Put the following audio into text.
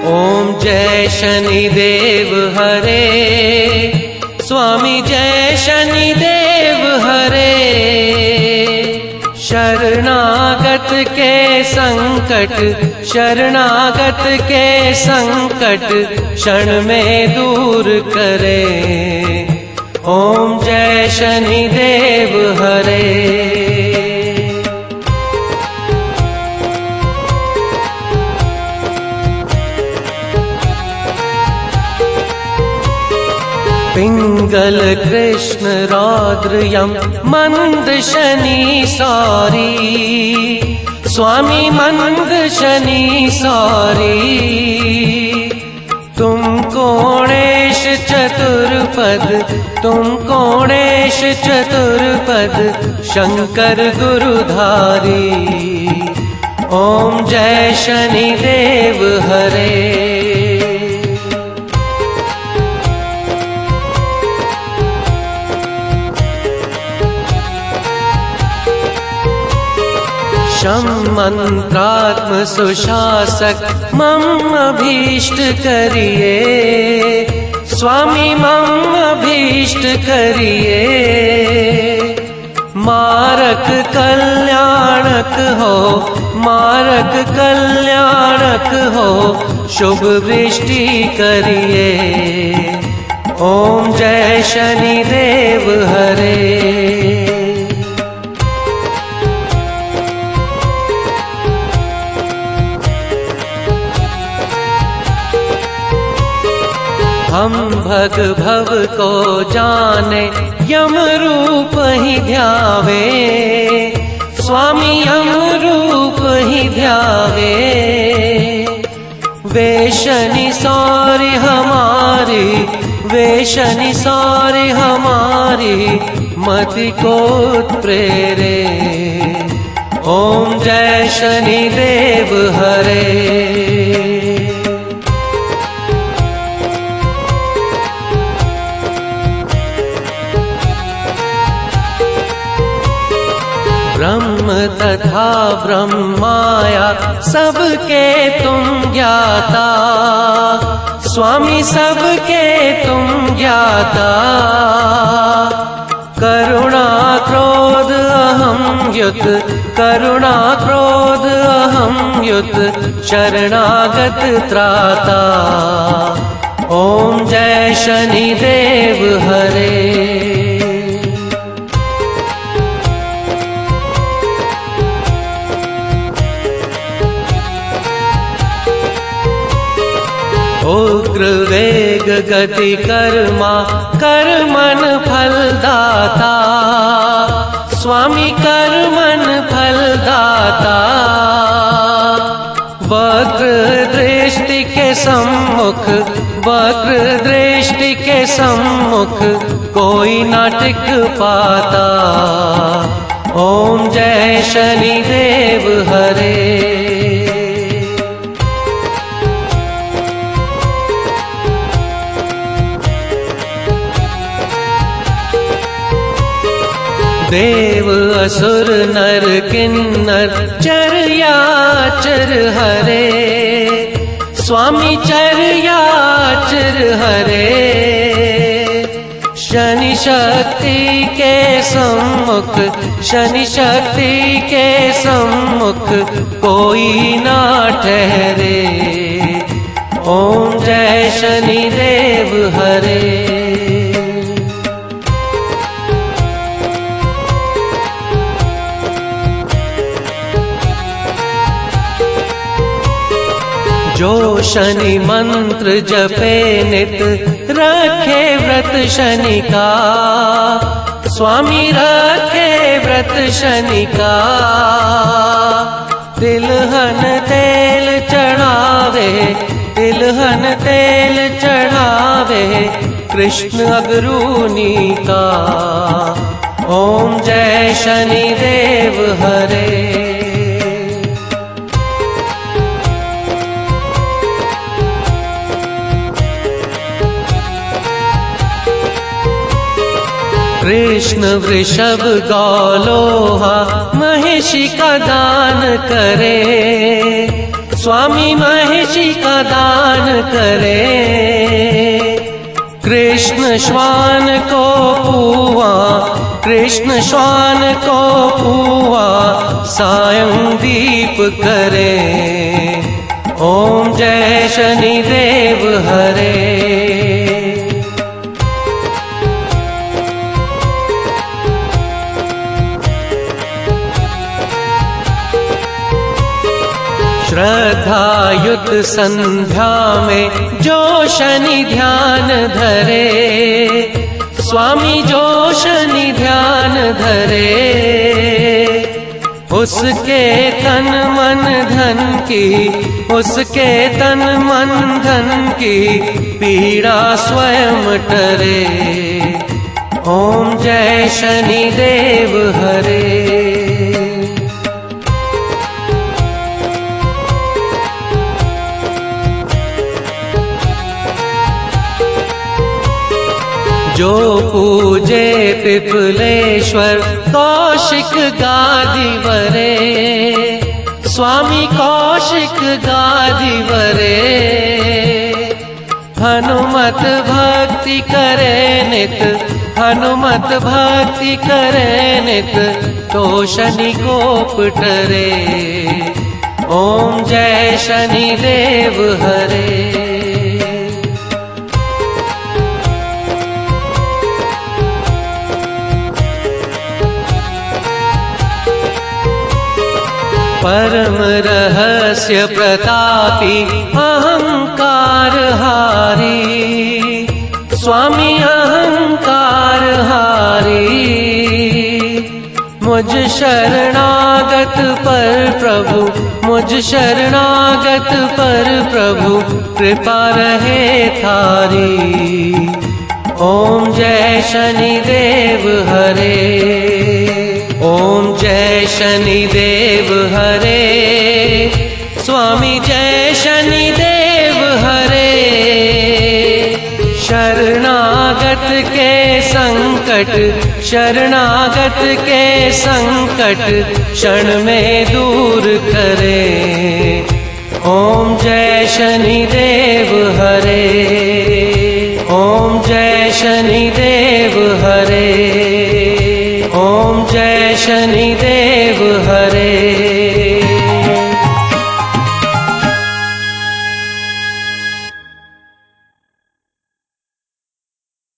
ॐ जय शनिदेव हरे। स्वामी जय शनिदेव हरे। शरणागत के संकट शरणागत के संकट क्षण में दूर करे। ॐ जय शनिदेव हरे पिङ्गल कृष्ण स्वामी मन्द तुम कोणेश चतुर्पद तुम कोणेश चतुर्पद शङ्कर गुरुधारी। ॐ जय शनिदेव हरे शं मन्त्रात्म सुशासक, मम अभीष्ट करिए स्वामी, मम अभीष्ट करिए मारक कल्याणक हो, मारक कल्याणक हो, शुभ वृष्टि करिए ओम जय शनिदेव हरे। हम भग भव को जाने यम रूप ही ध्यावे। स्वामी यम रूप ही ध्यावे। वे शनि सौर्य हमारी वे शनि सौर्य हमारी मति को प्रेरे। ओम जय शनि देव हरे तथा ब्रह्माया सबके तुम ज्ञाता। स्वामी सबके तुम ज्ञाता। करुणा क्रोध अहं युत करुणा क्रोध अहं युत शरणागत त्राता। ॐ जय शनिदेव हरे उग्र वेग गति कर्मा, कर्मन फलदाता। स्वामी कर्मन फलदाता। वक्र दृष्टि के सम्मुख वक्र दृष्टि के सम्मुख कोई नाटिक पाता। ओम जय शनिदेव हरे। देव असुर नर किन्नर चर्या चर हरे। स्वामी चर्या चर हरे। शनि शक्ति के सम्मुख, शनि शक्ति के सम्मुख कोई ना ठहरे। ओम जय शनि देव हरे। शनि मंत्र जपे नित रखे व्रत शनि का स्वामी रखे व्रत शनि का तिलहन तेल चढ़ावे तिलहन तेल चढ़ावे कृष्ण अगरूनी का। ओम जय शनि देव हरे वृषभ गौलोहा महिषी का दान करे। स्वामी महिषी का दान करे। कृष्ण श्वान को पुआ कृष्ण श्वान को पुआ सायं दीप करे। ॐ जय शनिदेव हरे संध्या में जो शनि ध्यान धरे, स्वामी जो शनि ध्यान धरे, उसके तन मन धन की, उसके तन मन धन की पीड़ा स्वयं टरे। ओम जय शनि देव हरे। जो पूजे पिपलेश्वर कौशिक गादि वरे। स्वामी कौशिक गादि वरे। हनुमत भक्ति करे नित हनुमत भक्ति करे नित तो शनि गोप टरे ओम जय शनि देव हरे रहस्य प्रतापी अहंकार हारी स्वामी अहंकार हारी मुझ शरणागत पर प्रभु मुझ शरणागत पर प्रभु कृपा रहे थारी। ओम जय शनि देव हरे शनि देव हरे, स्वामी जय शनि देव हरे। शरणागत के संकट, शरणागत के संकट क्षण में दूर करे। ओम जय शनि देव हरे, ओम जय शनि देव हरे। ओम जय शनि देव